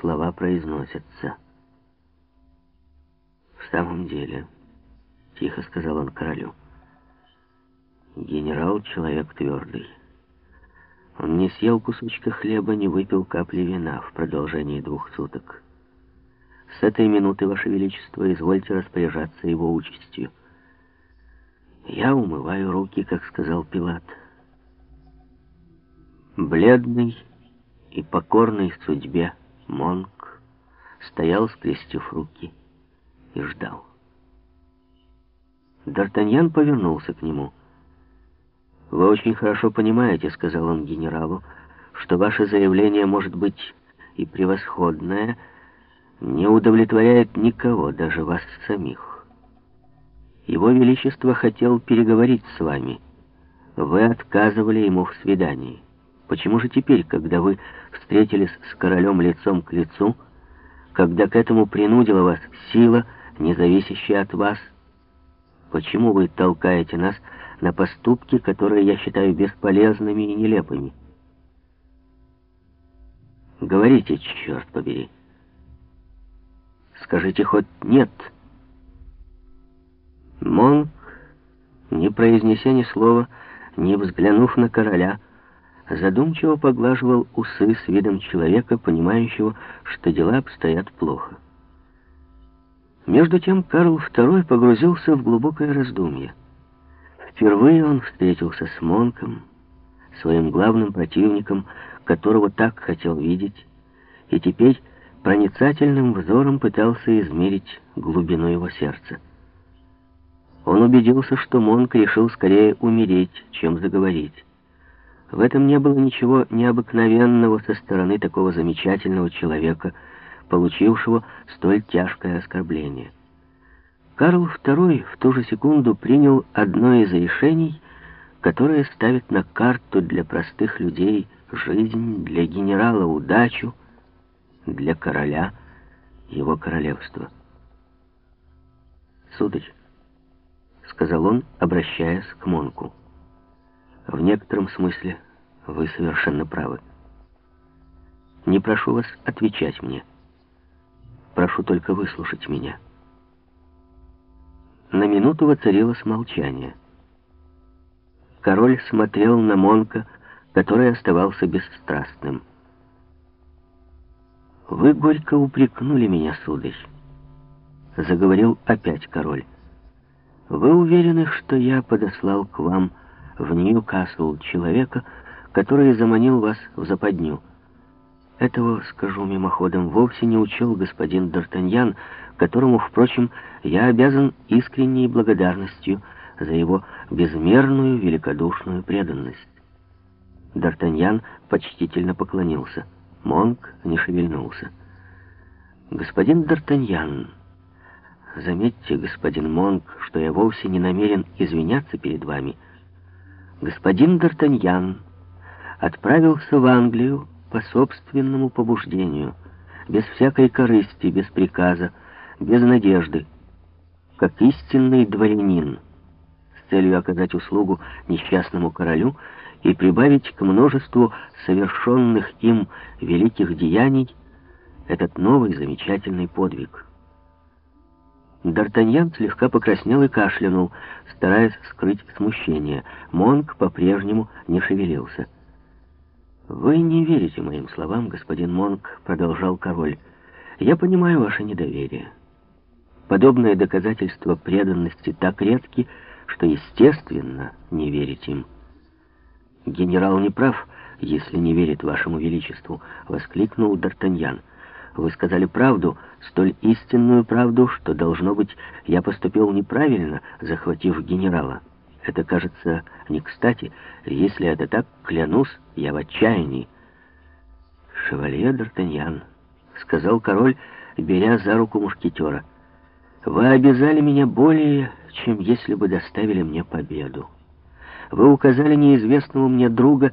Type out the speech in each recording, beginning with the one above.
слова произносятся. «В самом деле», — тихо сказал он королю, — «генерал — человек твердый». Он не съел кусочка хлеба, не выпил капли вина в продолжении двух суток. С этой минуты, Ваше Величество, извольте распоряжаться его участью. Я умываю руки, как сказал Пилат. Бледный и покорный судьбе Монк стоял, скрестив руки, и ждал. Д'Артаньян повернулся к нему. «Вы очень хорошо понимаете, — сказал он генералу, — что ваше заявление может быть и превосходное, не удовлетворяет никого, даже вас самих. Его Величество хотел переговорить с вами. Вы отказывали ему в свидании. Почему же теперь, когда вы встретились с королем лицом к лицу, когда к этому принудила вас сила, не зависящая от вас, почему вы толкаете нас на поступки, которые я считаю бесполезными и нелепыми? Говорите, черт побери. Скажите хоть «нет». Монк, не произнеся ни слова, не взглянув на короля, задумчиво поглаживал усы с видом человека, понимающего, что дела обстоят плохо. Между тем Карл II погрузился в глубокое раздумье. Впервые он встретился с Монком, своим главным противником, которого так хотел видеть, и теперь проницательным взором пытался измерить глубину его сердца. Он убедился, что Монк решил скорее умереть, чем заговорить. В этом не было ничего необыкновенного со стороны такого замечательного человека, получившего столь тяжкое оскорбление. Карл II в ту же секунду принял одно из решений, которое ставит на карту для простых людей жизнь, для генерала удачу, для короля его королевство. Сударь, сказал он, обращаясь к Монку. В некотором смысле вы совершенно правы. Не прошу вас отвечать мне. Прошу только выслушать меня. На минуту воцарилось молчание. Король смотрел на Монка, который оставался бесстрастным. «Вы горько упрекнули меня, сударь», — заговорил опять король. Вы уверены, что я подослал к вам в Ньюкасл человека, который заманил вас в западню? Этого, скажу мимоходом, вовсе не учел господин Д'Артаньян, которому, впрочем, я обязан искренней благодарностью за его безмерную великодушную преданность. Д'Артаньян почтительно поклонился. Монк не шевельнулся. «Господин Д'Артаньян», Заметьте, господин Монк, что я вовсе не намерен извиняться перед вами. Господин Д'Артаньян отправился в Англию по собственному побуждению, без всякой корысти, без приказа, без надежды, как истинный дворянин, с целью оказать услугу несчастному королю и прибавить к множеству совершенных им великих деяний этот новый замечательный подвиг. Д'Артаньян слегка покраснел и кашлянул, стараясь скрыть смущение. Монк по-прежнему не шевелился. «Вы не верите моим словам, господин Монк», — продолжал король. «Я понимаю ваше недоверие. Подобные доказательства преданности так редки, что, естественно, не верить им». «Генерал не прав, если не верит вашему величеству», — воскликнул Д'Артаньян. Вы сказали правду, столь истинную правду, что, должно быть, я поступил неправильно, захватив генерала. Это кажется не кстати. Если это так, клянусь, я в отчаянии. «Шевалье Д'Артаньян», — сказал король, беря за руку мушкетера, — «вы обязали меня более, чем если бы доставили мне победу. Вы указали неизвестному мне друга,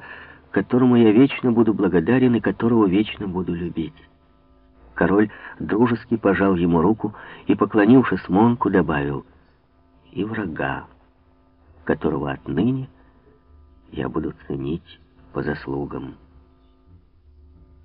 которому я вечно буду благодарен и которого вечно буду любить». Король дружески пожал ему руку и, поклонившись Монку, добавил «И врага, которого отныне я буду ценить по заслугам».